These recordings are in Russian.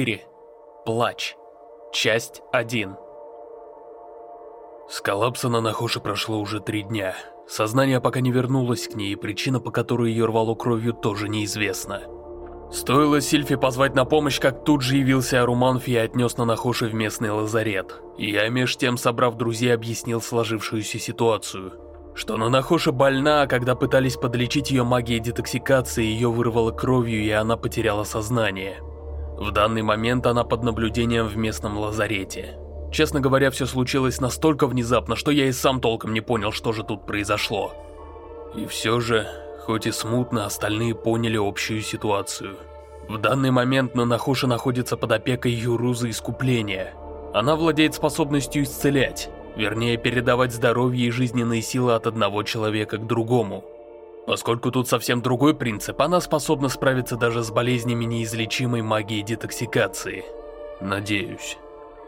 4. Плач. Часть 1. С коллапса на Нахоше прошло уже три дня. Сознание пока не вернулось к ней, и причина, по которой ее рвало кровью, тоже неизвестна. Стоило Сильфи позвать на помощь, как тут же явился Аруманфи и отнес на Нахоши в местный лазарет. Я меж тем, собрав друзей, объяснил сложившуюся ситуацию. Что Нанахоша больна, а когда пытались подлечить ее магией детоксикации, ее вырвало кровью и она потеряла сознание. В данный момент она под наблюдением в местном лазарете. Честно говоря, все случилось настолько внезапно, что я и сам толком не понял, что же тут произошло. И все же, хоть и смутно, остальные поняли общую ситуацию. В данный момент Нанахоша находится под опекой Юрузы Искупления. Она владеет способностью исцелять, вернее передавать здоровье и жизненные силы от одного человека к другому. Поскольку тут совсем другой принцип, она способна справиться даже с болезнями неизлечимой магией детоксикации. Надеюсь.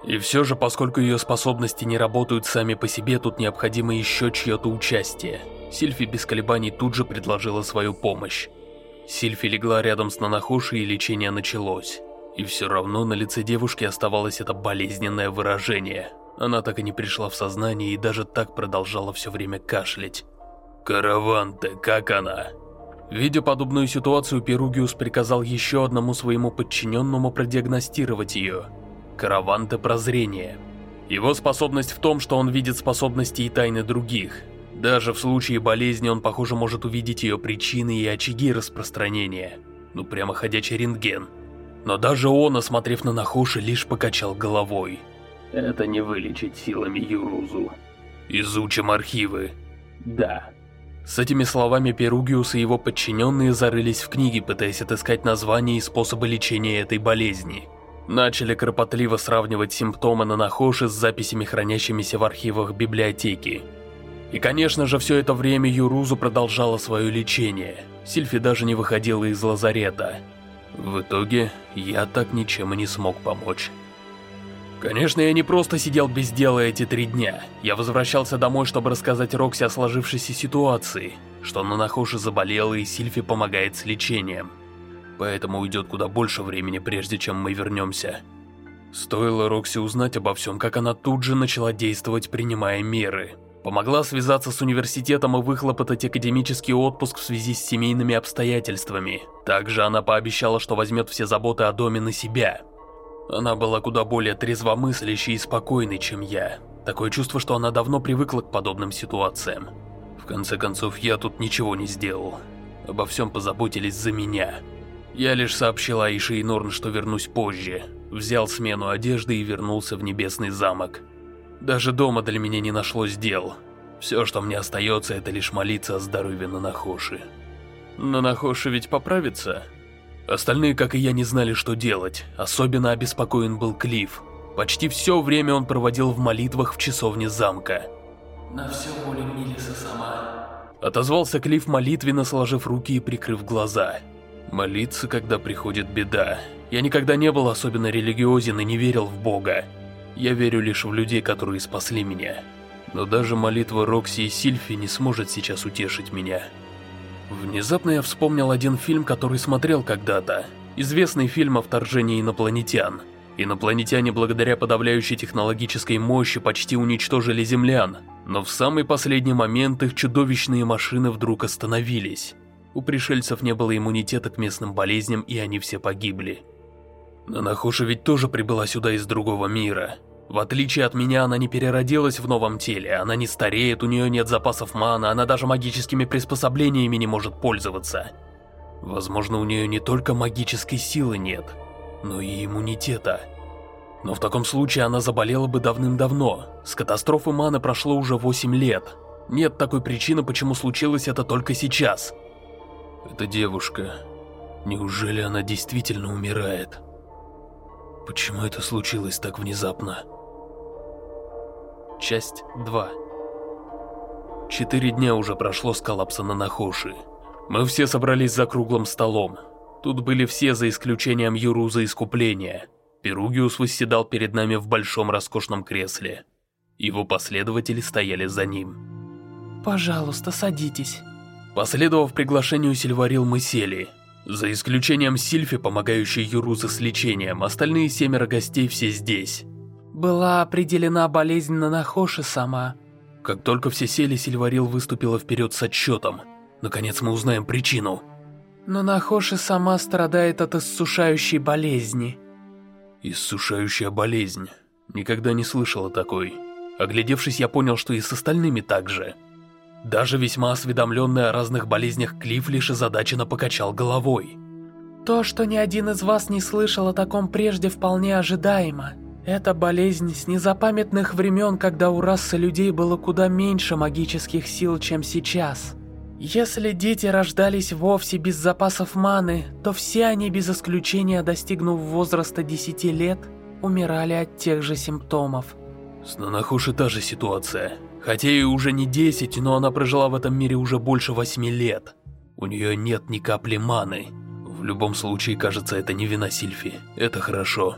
И все же, поскольку ее способности не работают сами по себе, тут необходимо еще чье-то участие. Сильфи без колебаний тут же предложила свою помощь. Сильфи легла рядом с Нанахоши и лечение началось. И все равно на лице девушки оставалось это болезненное выражение. Она так и не пришла в сознание и даже так продолжала все время кашлять. «Караванте, как она?» Видя подобную ситуацию, Перугиус приказал еще одному своему подчиненному продиагностировать ее. Караванте прозрение. Его способность в том, что он видит способности и тайны других. Даже в случае болезни он, похоже, может увидеть ее причины и очаги распространения. Ну прямо ходячий рентген. Но даже он, осмотрев на Нахоши, лишь покачал головой. Это не вылечить силами Юрузу. Изучим архивы. Да. С этими словами Перугиус и его подчиненные зарылись в книги, пытаясь отыскать название и способы лечения этой болезни. Начали кропотливо сравнивать симптомы на Нахоши с записями, хранящимися в архивах библиотеки. И, конечно же, все это время Юрузу продолжала свое лечение. Сильфи даже не выходила из лазарета. В итоге, я так ничем и не смог помочь. Конечно, я не просто сидел без дела эти три дня. Я возвращался домой, чтобы рассказать Рокси о сложившейся ситуации, что Нанахоши заболела и Сильфи помогает с лечением. Поэтому уйдет куда больше времени, прежде чем мы вернемся. Стоило Рокси узнать обо всем, как она тут же начала действовать, принимая меры. Помогла связаться с университетом и выхлопотать академический отпуск в связи с семейными обстоятельствами. Также она пообещала, что возьмет все заботы о доме на себя. Она была куда более трезвомыслящей и спокойной, чем я. Такое чувство, что она давно привыкла к подобным ситуациям. В конце концов, я тут ничего не сделал. Обо всем позаботились за меня. Я лишь сообщил Аише и Норн, что вернусь позже. Взял смену одежды и вернулся в Небесный замок. Даже дома для меня не нашлось дел. Все, что мне остается, это лишь молиться о здоровье Нанахоши. Нанахоши ведь поправится? Остальные, как и я, не знали, что делать. Особенно обеспокоен был Клифф. Почти все время он проводил в молитвах в часовне замка. «На все воле Милиса сама», — отозвался Клифф молитвенно, сложив руки и прикрыв глаза. «Молиться, когда приходит беда. Я никогда не был особенно религиозен и не верил в Бога. Я верю лишь в людей, которые спасли меня. Но даже молитва Рокси и Сильфи не сможет сейчас утешить меня». Внезапно я вспомнил один фильм, который смотрел когда-то. Известный фильм о вторжении инопланетян. Инопланетяне благодаря подавляющей технологической мощи почти уничтожили землян, но в самый последний момент их чудовищные машины вдруг остановились. У пришельцев не было иммунитета к местным болезням, и они все погибли. Нанахоша ведь тоже прибыла сюда из другого мира. В отличие от меня, она не переродилась в новом теле, она не стареет, у нее нет запасов мана, она даже магическими приспособлениями не может пользоваться. Возможно, у нее не только магической силы нет, но и иммунитета. Но в таком случае она заболела бы давным-давно. С катастрофы маны прошло уже 8 лет. Нет такой причины, почему случилось это только сейчас. Эта девушка... Неужели она действительно умирает? Почему это случилось так внезапно? Часть 2 Четыре дня уже прошло с коллапса на Нахоши. Мы все собрались за круглым столом. Тут были все, за исключением Юруза Искупления. Перугиус восседал перед нами в большом роскошном кресле. Его последователи стояли за ним. «Пожалуйста, садитесь». Последовав приглашению Сильварил, мы сели. За исключением Сильфи, помогающей Юрузе с лечением, остальные семеро гостей все здесь. Была определена болезнь на Нахоши сама. Как только все сели, Сильварил выступила вперед с отчетом. Наконец мы узнаем причину. Но Нахоши сама страдает от иссушающей болезни. Иссушающая болезнь. Никогда не слышала такой. Оглядевшись, я понял, что и с остальными так же. Даже весьма осведомленный о разных болезнях Клифф лишь озадаченно покачал головой. То, что ни один из вас не слышал о таком прежде, вполне ожидаемо. Это болезнь с незапамятных времен, когда у расы людей было куда меньше магических сил, чем сейчас. Если дети рождались вовсе без запасов маны, то все они без исключения, достигнув возраста 10 лет, умирали от тех же симптомов. С Нанахуши та же ситуация. Хотя ей уже не 10, но она прожила в этом мире уже больше 8 лет. У нее нет ни капли маны. В любом случае, кажется, это не вина Сильфи. Это хорошо.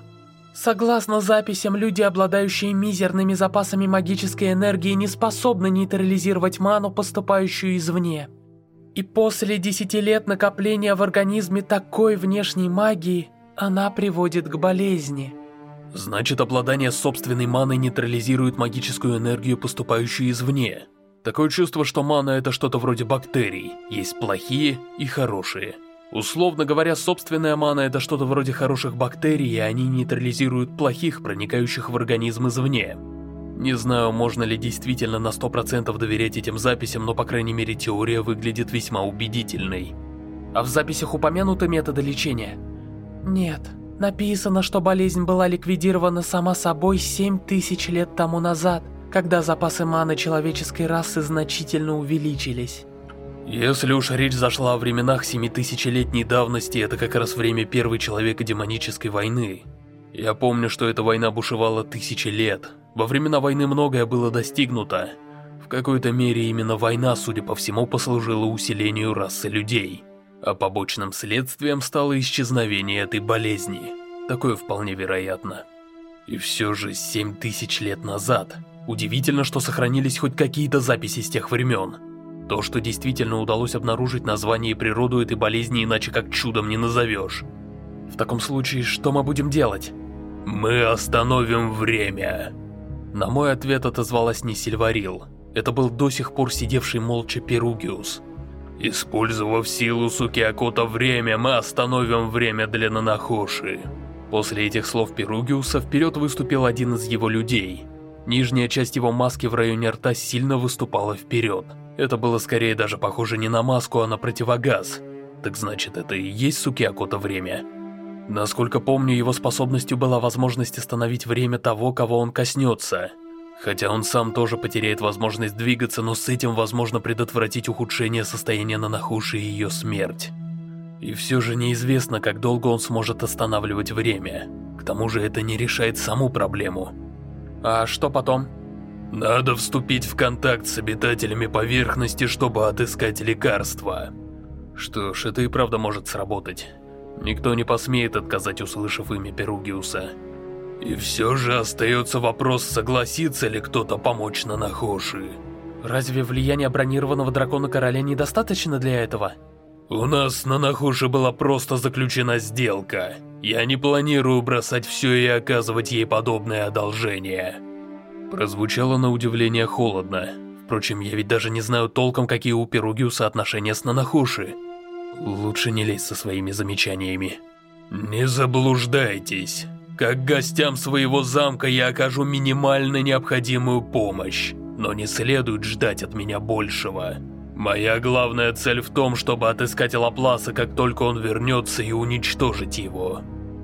Согласно записям, люди, обладающие мизерными запасами магической энергии, не способны нейтрализировать ману, поступающую извне. И после 10 лет накопления в организме такой внешней магии, она приводит к болезни. Значит, обладание собственной маной нейтрализирует магическую энергию, поступающую извне. Такое чувство, что мана это что-то вроде бактерий. Есть плохие и хорошие. Условно говоря, собственная мана это что-то вроде хороших бактерий, и они нейтрализируют плохих, проникающих в организм извне. Не знаю, можно ли действительно на 100% доверять этим записям, но по крайней мере теория выглядит весьма убедительной. А в записях упомянуты методы лечения? Нет. Написано, что болезнь была ликвидирована сама собой 7 тысяч лет тому назад, когда запасы маны человеческой расы значительно увеличились. Если уж речь зашла о временах семитысячелетней давности, это как раз время Первой Человека-демонической войны. Я помню, что эта война бушевала тысячи лет. Во времена войны многое было достигнуто. В какой-то мере именно война, судя по всему, послужила усилению расы людей а побочным следствием стало исчезновение этой болезни. Такое вполне вероятно. И все же семь тысяч лет назад. Удивительно, что сохранились хоть какие-то записи с тех времен. То, что действительно удалось обнаружить название и природу этой болезни, иначе как чудом не назовешь. В таком случае, что мы будем делать? Мы остановим время. На мой ответ отозвалась не Сильварил. Это был до сих пор сидевший молча Перугиус. Использовав силу Сукиакота время, мы остановим время для Нанахоши. После этих слов Перугиуса вперед выступил один из его людей. Нижняя часть его маски в районе рта сильно выступала вперед. Это было скорее даже похоже не на маску, а на противогаз. Так значит, это и есть Сукиакота время. Насколько помню, его способностью была возможность остановить время того, кого он коснется. Хотя он сам тоже потеряет возможность двигаться, но с этим возможно предотвратить ухудшение состояния Нанахуши и ее смерть. И все же неизвестно, как долго он сможет останавливать время. К тому же это не решает саму проблему. А что потом? Надо вступить в контакт с обитателями поверхности, чтобы отыскать лекарства. Что ж, это и правда может сработать. Никто не посмеет отказать, услышав имя Перугиуса. И все же остается вопрос, согласится ли кто-то помочь Нанахоши. Разве влияние бронированного дракона короля недостаточно для этого? У нас с Нанахоши была просто заключена сделка. Я не планирую бросать все и оказывать ей подобное одолжение. Прозвучало на удивление холодно. Впрочем, я ведь даже не знаю толком, какие у Перугиуса отношения с Нанахоши. Лучше не лезть со своими замечаниями. Не заблуждайтесь. Как гостям своего замка я окажу минимально необходимую помощь, но не следует ждать от меня большего. Моя главная цель в том, чтобы отыскать Лапласа, как только он вернется, и уничтожить его.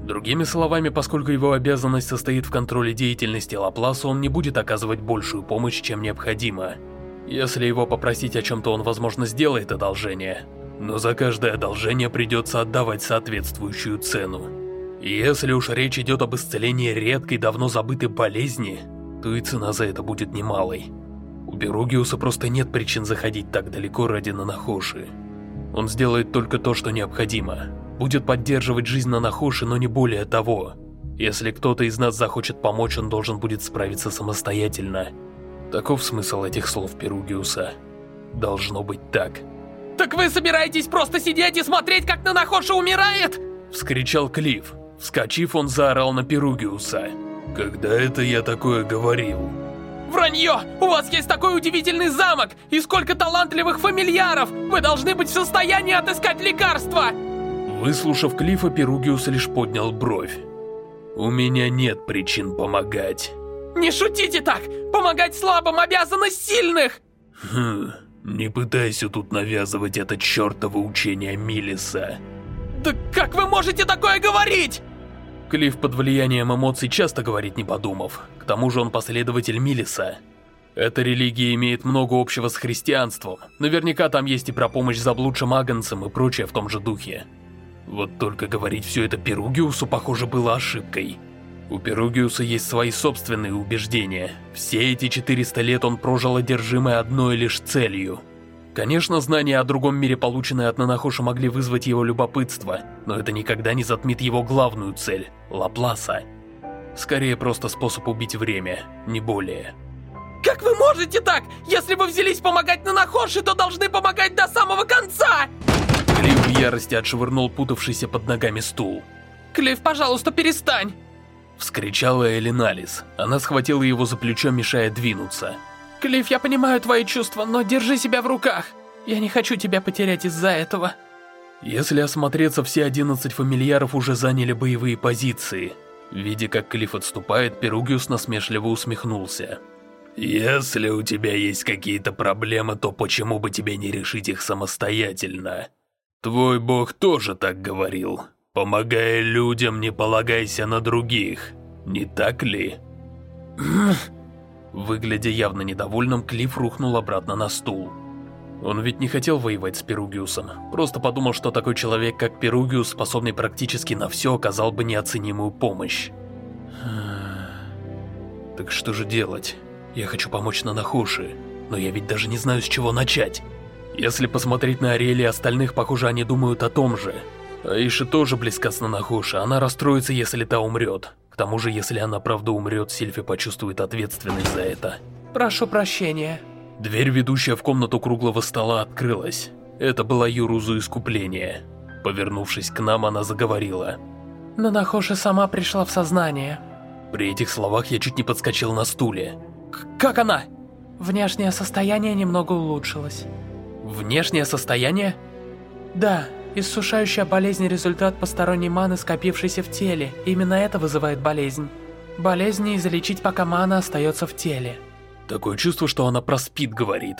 Другими словами, поскольку его обязанность состоит в контроле деятельности Лапласа, он не будет оказывать большую помощь, чем необходимо. Если его попросить о чем-то, он, возможно, сделает одолжение. Но за каждое одолжение придется отдавать соответствующую цену. Если уж речь идет об исцелении редкой, давно забытой болезни, то и цена за это будет немалой. У Беругиуса просто нет причин заходить так далеко ради Нанахоши. Он сделает только то, что необходимо. Будет поддерживать жизнь Нанахоши, но не более того. Если кто-то из нас захочет помочь, он должен будет справиться самостоятельно. Таков смысл этих слов Перугиуса. Должно быть так. Так вы собираетесь просто сидеть и смотреть, как Нанахоша умирает? Вскричал Клифф. Вскочив, он заорал на Перугиуса. «Когда это я такое говорил?» Вранье! У вас есть такой удивительный замок! И сколько талантливых фамильяров! Вы должны быть в состоянии отыскать лекарства! Выслушав Клифа, Перугиус лишь поднял бровь. «У меня нет причин помогать». «Не шутите так! Помогать слабым обязанность сильных!» «Хм, не пытайся тут навязывать это чертово учение Милиса». «Да как вы можете такое говорить?» Клифф под влиянием эмоций часто говорит не подумав. К тому же он последователь Милиса. Эта религия имеет много общего с христианством. Наверняка там есть и про помощь заблудшим агнцам и прочее в том же духе. Вот только говорить все это Перугиусу, похоже, было ошибкой. У Перугиуса есть свои собственные убеждения. Все эти 400 лет он прожил одержимый одной лишь целью. Конечно, знания о другом мире, полученные от Нанахоши, могли вызвать его любопытство, но это никогда не затмит его главную цель – Лапласа. Скорее, просто способ убить время, не более. Как вы можете так? Если вы взялись помогать Нанахоши, то должны помогать до самого конца! Клифф в ярости отшвырнул путавшийся под ногами стул. Клифф, пожалуйста, перестань! Вскричала Элиналис. Она схватила его за плечо, мешая двинуться. Клифф, я понимаю твои чувства, но держи себя в руках. Я не хочу тебя потерять из-за этого. Если осмотреться, все 11 фамильяров уже заняли боевые позиции. Видя, как Клифф отступает, Перугиус насмешливо усмехнулся. «Если у тебя есть какие-то проблемы, то почему бы тебе не решить их самостоятельно? Твой бог тоже так говорил. Помогая людям, не полагайся на других. Не так ли?» Выглядя явно недовольным, Клифф рухнул обратно на стул. Он ведь не хотел воевать с Перугиусом, просто подумал, что такой человек, как Перугиус, способный практически на все, оказал бы неоценимую помощь. Так что же делать? Я хочу помочь Нанахоши, но я ведь даже не знаю, с чего начать. Если посмотреть на Ариэль и остальных, похоже, они думают о том же. Аиши тоже близка с Нанахоши, она расстроится, если та умрет. К тому же, если она правда умрет, Сильфи почувствует ответственность за это. Прошу прощения. Дверь, ведущая в комнату круглого стола, открылась. Это была Юрузу искупление. Повернувшись к нам, она заговорила. Нанахоши сама пришла в сознание. При этих словах я чуть не подскочил на стуле. как она? Внешнее состояние немного улучшилось. Внешнее состояние? Да, иссушающая болезнь – результат посторонней маны, скопившейся в теле. Именно это вызывает болезнь. Болезнь не излечить, пока мана остается в теле. Такое чувство, что она про СПИД говорит.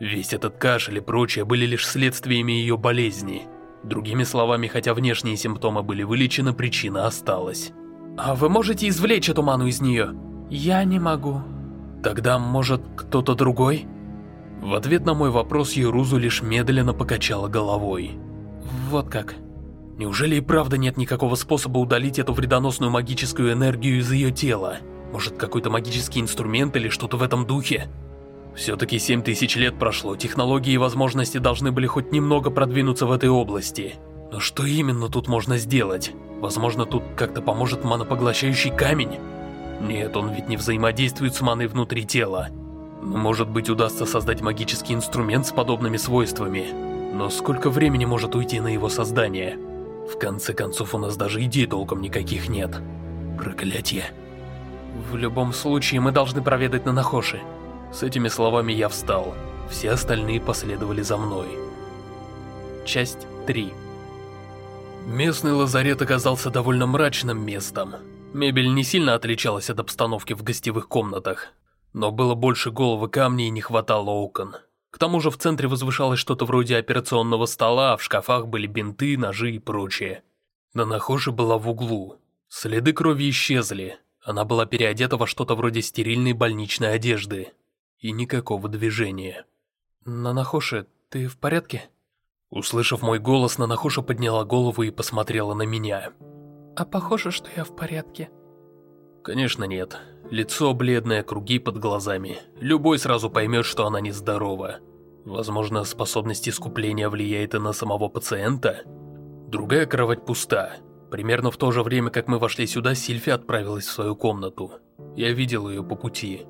Весь этот кашель и прочее были лишь следствиями ее болезни. Другими словами, хотя внешние симптомы были вылечены, причина осталась. А вы можете извлечь эту ману из нее? Я не могу. Тогда, может, кто-то другой? В ответ на мой вопрос Юрузу лишь медленно покачала головой. Вот как. Неужели и правда нет никакого способа удалить эту вредоносную магическую энергию из ее тела? Может, какой-то магический инструмент или что-то в этом духе? Все-таки 7000 лет прошло, технологии и возможности должны были хоть немного продвинуться в этой области. Но что именно тут можно сделать? Возможно, тут как-то поможет манопоглощающий камень? Нет, он ведь не взаимодействует с маной внутри тела. Но, может быть, удастся создать магический инструмент с подобными свойствами. Но сколько времени может уйти на его создание? В конце концов, у нас даже идей толком никаких нет. Проклятие. В любом случае, мы должны проведать Нанахоши. С этими словами я встал. Все остальные последовали за мной. Часть 3 Местный лазарет оказался довольно мрачным местом. Мебель не сильно отличалась от обстановки в гостевых комнатах, но было больше головы камней и не хватало окон. К тому же в центре возвышалось что-то вроде операционного стола, а в шкафах были бинты, ножи и прочее. Нанахоши была в углу. Следы крови исчезли, она была переодета во что-то вроде стерильной больничной одежды. И никакого движения. «Нанахоши, ты в порядке?» Услышав мой голос, Нанахоша подняла голову и посмотрела на меня. «А похоже, что я в порядке?» Конечно нет. Лицо бледное, круги под глазами. Любой сразу поймет, что она нездорова. Возможно, способность искупления влияет и на самого пациента? Другая кровать пуста. Примерно в то же время, как мы вошли сюда, Сильфи отправилась в свою комнату. Я видел ее по пути.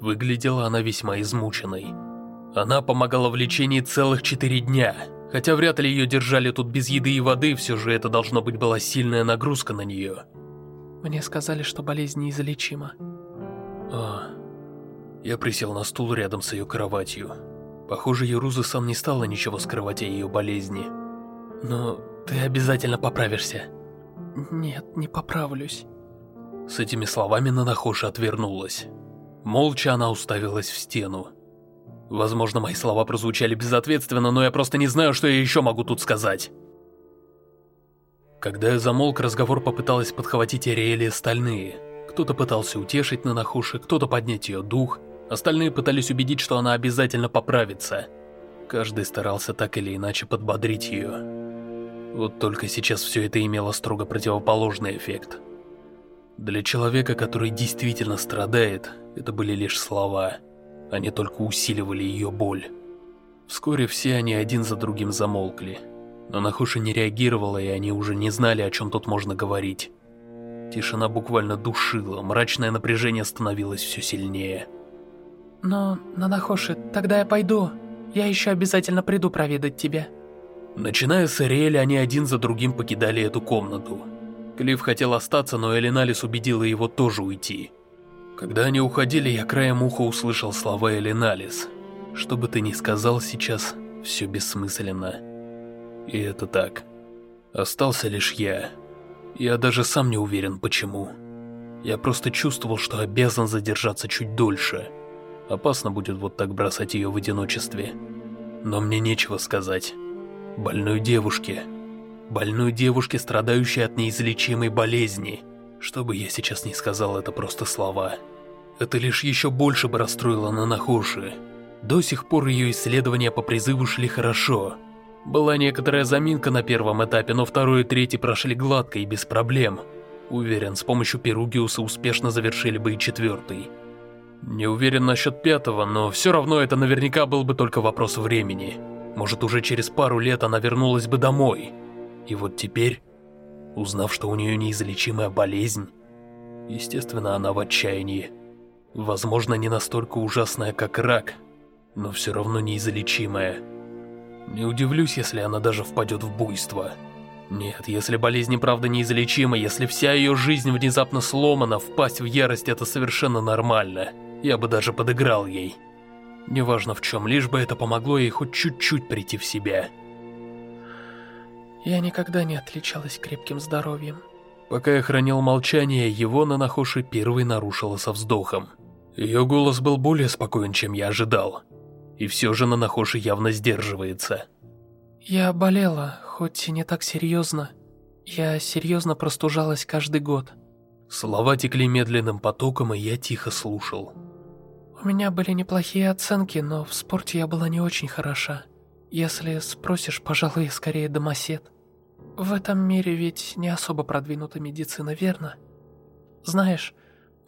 Выглядела она весьма измученной. Она помогала в лечении целых четыре дня, Хотя вряд ли ее держали тут без еды и воды, все же это должно быть была сильная нагрузка на нее. Мне сказали, что болезнь неизлечима. А, я присел на стул рядом с ее кроватью. Похоже, Юруза-сан не стала ничего скрывать о ее болезни. Но ты обязательно поправишься. Нет, не поправлюсь. С этими словами Нанахоши отвернулась. Молча она уставилась в стену. Возможно, мои слова прозвучали безответственно, но я просто не знаю, что я еще могу тут сказать. Когда я замолк, разговор попыталась подхватить Ариэли остальные. Кто-то пытался утешить Нанахуши, кто-то поднять ее дух, остальные пытались убедить, что она обязательно поправится. Каждый старался так или иначе подбодрить ее. Вот только сейчас все это имело строго противоположный эффект. Для человека, который действительно страдает, это были лишь слова. Они только усиливали ее боль. Вскоре все они один за другим замолкли. Но Нахуши не реагировала, и они уже не знали, о чем тут можно говорить. Тишина буквально душила, мрачное напряжение становилось все сильнее. Но, Нанахоши, тогда я пойду. Я еще обязательно приду проведать тебя. Начиная с Ариэля, они один за другим покидали эту комнату. Клифф хотел остаться, но Элиналис убедила его тоже уйти. Когда они уходили, я краем уха услышал слова Элиналис. Что бы ты ни сказал сейчас, все бессмысленно. И это так. Остался лишь я. Я даже сам не уверен, почему. Я просто чувствовал, что обязан задержаться чуть дольше. Опасно будет вот так бросать ее в одиночестве. Но мне нечего сказать. Больной девушке. Больной девушке, страдающей от неизлечимой болезни. Что бы я сейчас ни сказал, это просто слова. Это лишь еще больше бы расстроило Нанахоши. До сих пор ее исследования по призыву шли хорошо. Была некоторая заминка на первом этапе, но второй и третий прошли гладко и без проблем. Уверен, с помощью Перугиуса успешно завершили бы и четвертый. Не уверен насчет пятого, но все равно это наверняка был бы только вопрос времени. Может, уже через пару лет она вернулась бы домой. И вот теперь, узнав, что у нее неизлечимая болезнь, естественно, она в отчаянии. Возможно, не настолько ужасная, как рак, но все равно неизлечимая. Не удивлюсь, если она даже впадет в буйство. Нет, если болезнь правда неизлечима, если вся ее жизнь внезапно сломана, впасть в ярость это совершенно нормально. Я бы даже подыграл ей. Неважно в чем, лишь бы это помогло ей хоть чуть-чуть прийти в себя. Я никогда не отличалась крепким здоровьем. Пока я хранил молчание, его Нанахоши первой нарушила со вздохом. Ее голос был более спокоен, чем я ожидал. И все же Нанахоши явно сдерживается. Я болела, хоть и не так серьезно. Я серьезно простужалась каждый год. Слова текли медленным потоком, и я тихо слушал. У меня были неплохие оценки, но в спорте я была не очень хороша. Если спросишь, пожалуй, скорее домосед. В этом мире ведь не особо продвинута медицина, верно? Знаешь,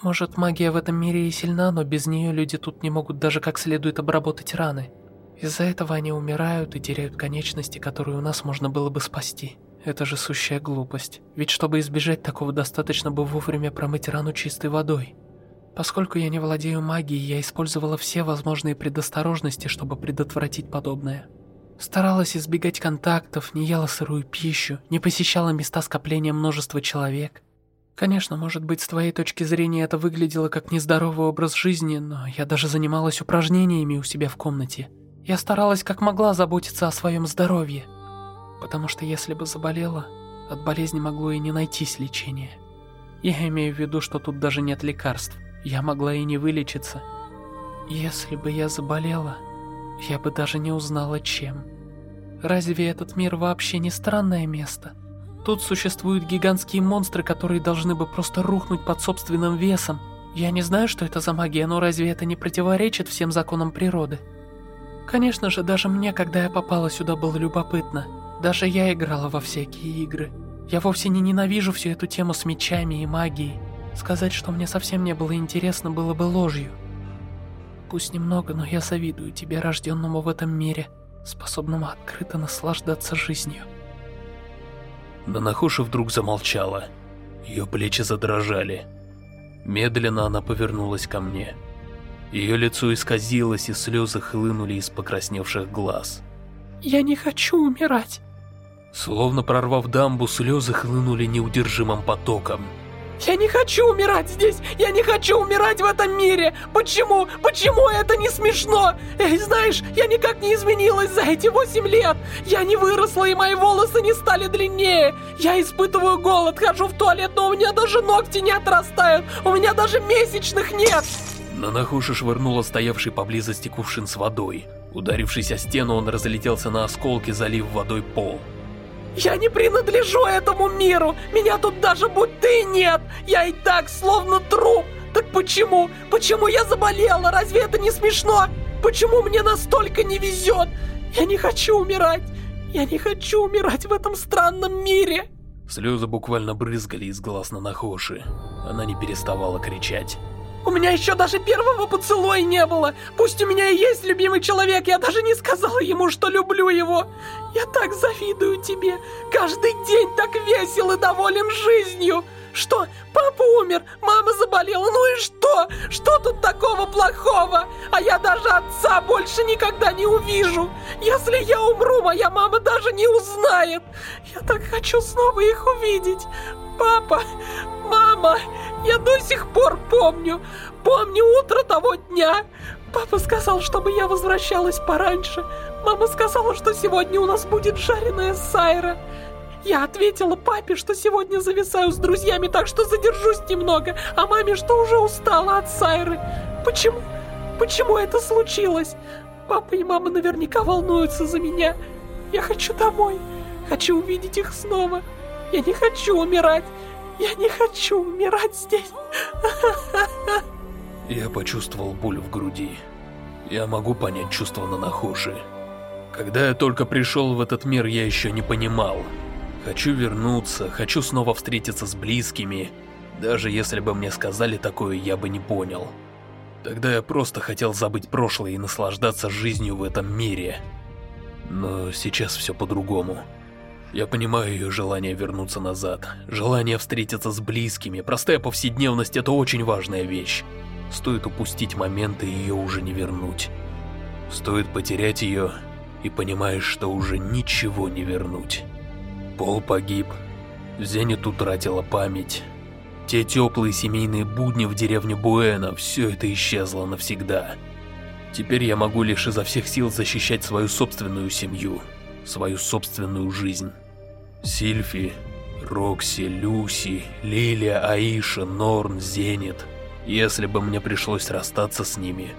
может, магия в этом мире и сильна, но без нее люди тут не могут даже как следует обработать раны. Из-за этого они умирают и теряют конечности, которые у нас можно было бы спасти. Это же сущая глупость. Ведь чтобы избежать такого, достаточно бы вовремя промыть рану чистой водой. Поскольку я не владею магией, я использовала все возможные предосторожности, чтобы предотвратить подобное. Старалась избегать контактов, не ела сырую пищу, не посещала места скопления множества человек. Конечно, может быть, с твоей точки зрения это выглядело как нездоровый образ жизни, но я даже занималась упражнениями у себя в комнате. Я старалась как могла заботиться о своем здоровье. Потому что если бы заболела, от болезни могло и не найтись лечения. Я имею в виду, что тут даже нет лекарств. Я могла и не вылечиться. Если бы я заболела, я бы даже не узнала чем. Разве этот мир вообще не странное место? Тут существуют гигантские монстры, которые должны бы просто рухнуть под собственным весом. Я не знаю, что это за магия, но разве это не противоречит всем законам природы? Конечно же, даже мне, когда я попала сюда, было любопытно. Даже я играла во всякие игры. Я вовсе не ненавижу всю эту тему с мечами и магией. Сказать, что мне совсем не было интересно, было бы ложью. Пусть немного, но я завидую тебе, рожденному в этом мире, способному открыто наслаждаться жизнью. Нанахоша вдруг замолчала. Ее плечи задрожали. Медленно она повернулась ко мне. Ее лицо исказилось, и слезы хлынули из покрасневших глаз. Я не хочу умирать. Словно прорвав дамбу, слезы хлынули неудержимым потоком. Я не хочу умирать здесь! Я не хочу умирать в этом мире! Почему? Почему это не смешно? Эй, знаешь, я никак не изменилась за эти восемь лет! Я не выросла, и мои волосы не стали длиннее! Я испытываю голод, хожу в туалет, но у меня даже ногти не отрастают! У меня даже месячных нет! Нанахуша швырнула стоявший поблизости кувшин с водой. Ударившись о стену, он разлетелся на осколки, залив водой пол. Я не принадлежу этому миру! Меня тут даже будь ты нет! Я и так словно труп! Так почему? Почему я заболела? Разве это не смешно? Почему мне настолько не везет? Я не хочу умирать! Я не хочу умирать в этом странном мире! Слезы буквально брызгали из глаз на Нахоши. Она не переставала кричать. У меня еще даже первого поцелуя не было. Пусть у меня и есть любимый человек, я даже не сказала ему, что люблю его. Я так завидую тебе. Каждый день так весел и доволен жизнью. Что, папа умер, мама заболела, ну и что? Что тут такого плохого? А я даже отца больше никогда не увижу. Если я умру, моя мама даже не узнает. Я так хочу снова их увидеть. Папа, мама, я до сих пор помню. Помню утро того дня. Папа сказал, чтобы я возвращалась пораньше. Мама сказала, что сегодня у нас будет жареная сайра. Я ответила папе, что сегодня зависаю с друзьями, так что задержусь немного, а маме, что уже устала от сайры. Почему? Почему это случилось? Папа и мама наверняка волнуются за меня. Я хочу домой. Хочу увидеть их снова. Я не хочу умирать. Я не хочу умирать здесь. Я почувствовал боль в груди. Я могу понять чувство Нанахоши. Когда я только пришел в этот мир, я еще не понимал. Хочу вернуться, хочу снова встретиться с близкими. Даже если бы мне сказали такое, я бы не понял. Тогда я просто хотел забыть прошлое и наслаждаться жизнью в этом мире. Но сейчас все по-другому. Я понимаю ее желание вернуться назад, желание встретиться с близкими, простая повседневность – это очень важная вещь. Стоит упустить момент и ее уже не вернуть. Стоит потерять ее, и понимаешь, что уже ничего не вернуть. Пол погиб, Зенит утратила память. Те теплые семейные будни в деревне Буэна, все это исчезло навсегда. Теперь я могу лишь изо всех сил защищать свою собственную семью свою собственную жизнь. Сильфи, Рокси, Люси, Лилия, Аиша, Норн, Зенит. Если бы мне пришлось расстаться с ними,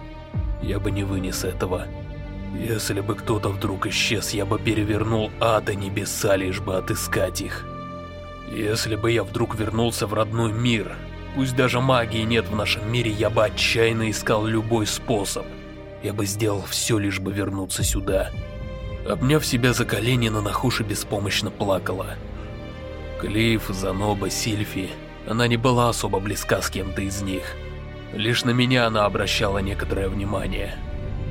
я бы не вынес этого. Если бы кто-то вдруг исчез, я бы перевернул ад и небеса, лишь бы отыскать их. Если бы я вдруг вернулся в родной мир, пусть даже магии нет в нашем мире, я бы отчаянно искал любой способ. Я бы сделал все, лишь бы вернуться сюда. Обняв себя за колени, Нанахуши беспомощно плакала. Клифф, Заноба, Сильфи, она не была особо близка с кем-то из них. Лишь на меня она обращала некоторое внимание.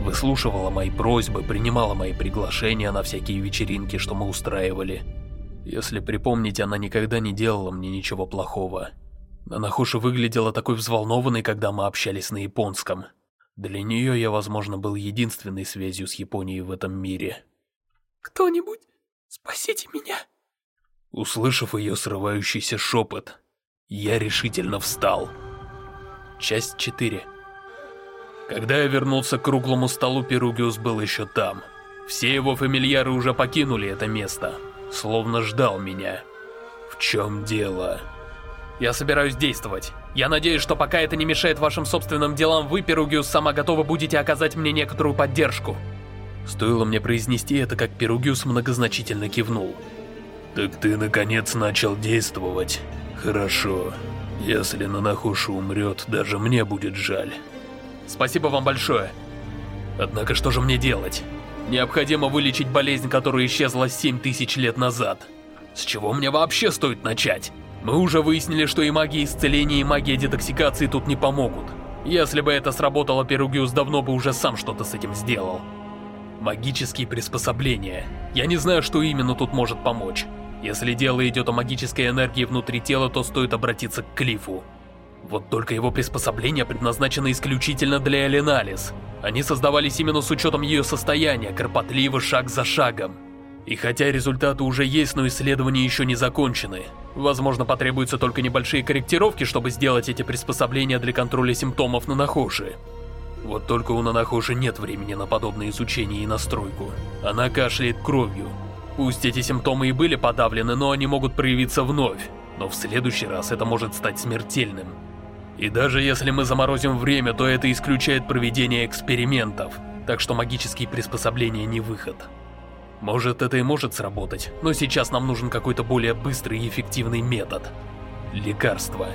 Выслушивала мои просьбы, принимала мои приглашения на всякие вечеринки, что мы устраивали. Если припомнить, она никогда не делала мне ничего плохого. Нанахуша выглядела такой взволнованной, когда мы общались на японском. Для нее я, возможно, был единственной связью с Японией в этом мире. Кто-нибудь, спасите меня!» Услышав ее срывающийся шепот, я решительно встал. Часть 4 Когда я вернулся к круглому столу, Перугиус был еще там. Все его фамильяры уже покинули это место, словно ждал меня. В чем дело? Я собираюсь действовать. Я надеюсь, что пока это не мешает вашим собственным делам, вы, Перугиус, сама готовы будете оказать мне некоторую поддержку. Стоило мне произнести это, как Перугиус многозначительно кивнул. «Так ты наконец начал действовать. Хорошо. Если Нанахуша умрет, даже мне будет жаль». «Спасибо вам большое. Однако что же мне делать? Необходимо вылечить болезнь, которая исчезла 7 тысяч лет назад. С чего мне вообще стоит начать? Мы уже выяснили, что и магия исцеления, и магия детоксикации тут не помогут. Если бы это сработало, Перугиус давно бы уже сам что-то с этим сделал. Магические приспособления. Я не знаю, что именно тут может помочь. Если дело идет о магической энергии внутри тела, то стоит обратиться к Клифу. Вот только его приспособления предназначены исключительно для Эленалис. Они создавались именно с учетом ее состояния, кропотливо, шаг за шагом. И хотя результаты уже есть, но исследования еще не закончены. Возможно, потребуются только небольшие корректировки, чтобы сделать эти приспособления для контроля симптомов на Нанахоши. Вот только у Нанахоши нет времени на подобное изучение и настройку. Она кашляет кровью. Пусть эти симптомы и были подавлены, но они могут проявиться вновь. Но в следующий раз это может стать смертельным. И даже если мы заморозим время, то это исключает проведение экспериментов, так что магические приспособления не выход. Может, это и может сработать, но сейчас нам нужен какой-то более быстрый и эффективный метод. Лекарство.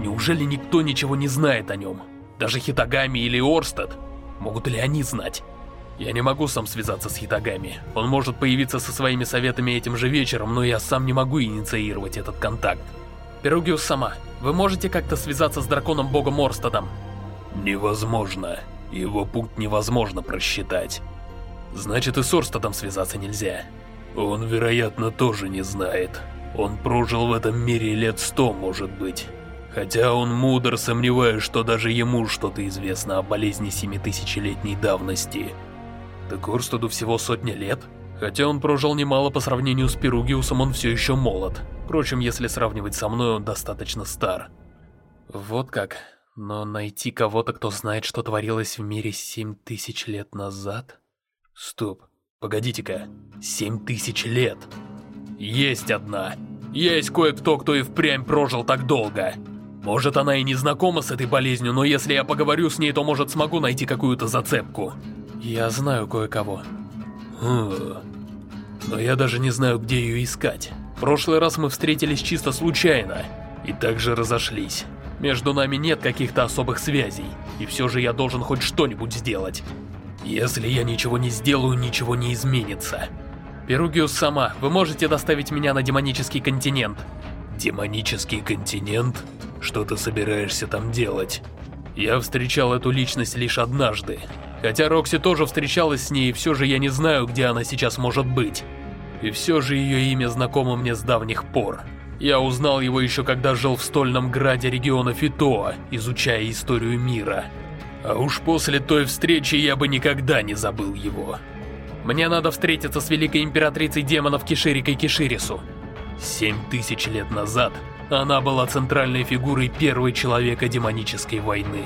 Неужели никто ничего не знает о нем? Даже Хитагами или Орстед? Могут ли они знать? Я не могу сам связаться с Хитагами. Он может появиться со своими советами этим же вечером, но я сам не могу инициировать этот контакт. Перугиус сама, вы можете как-то связаться с драконом-богом Орстадом? Невозможно. Его путь невозможно просчитать. Значит, и с Орстадом связаться нельзя. Он, вероятно, тоже не знает. Он прожил в этом мире лет сто, может быть. Хотя он мудр, сомневаюсь, что даже ему что-то известно о болезни семитысячелетней давности. Так Орстаду всего сотня лет? Хотя он прожил немало по сравнению с Перугиусом, он все еще молод. Впрочем, если сравнивать со мной, он достаточно стар. Вот как. Но найти кого-то, кто знает, что творилось в мире семь тысяч лет назад? Стоп, погодите-ка. Семь тысяч лет. Есть одна. Есть кое-кто, кто и впрямь прожил так долго. Может, она и не знакома с этой болезнью, но если я поговорю с ней, то, может, смогу найти какую-то зацепку. Я знаю кое-кого. Хм. Но я даже не знаю, где ее искать. В прошлый раз мы встретились чисто случайно, и также разошлись. Между нами нет каких-то особых связей, и все же я должен хоть что-нибудь сделать. Если я ничего не сделаю, ничего не изменится. Перугиус сама, вы можете доставить меня на демонический континент? Демонический континент? Что ты собираешься там делать? Я встречал эту личность лишь однажды. Хотя Рокси тоже встречалась с ней, все же я не знаю, где она сейчас может быть. И все же ее имя знакомо мне с давних пор. Я узнал его еще когда жил в стольном граде региона Фитоа, изучая историю мира. А уж после той встречи я бы никогда не забыл его. Мне надо встретиться с великой императрицей демонов Киширикой Киширису. Семь тысяч лет назад она была центральной фигурой первой человека демонической войны.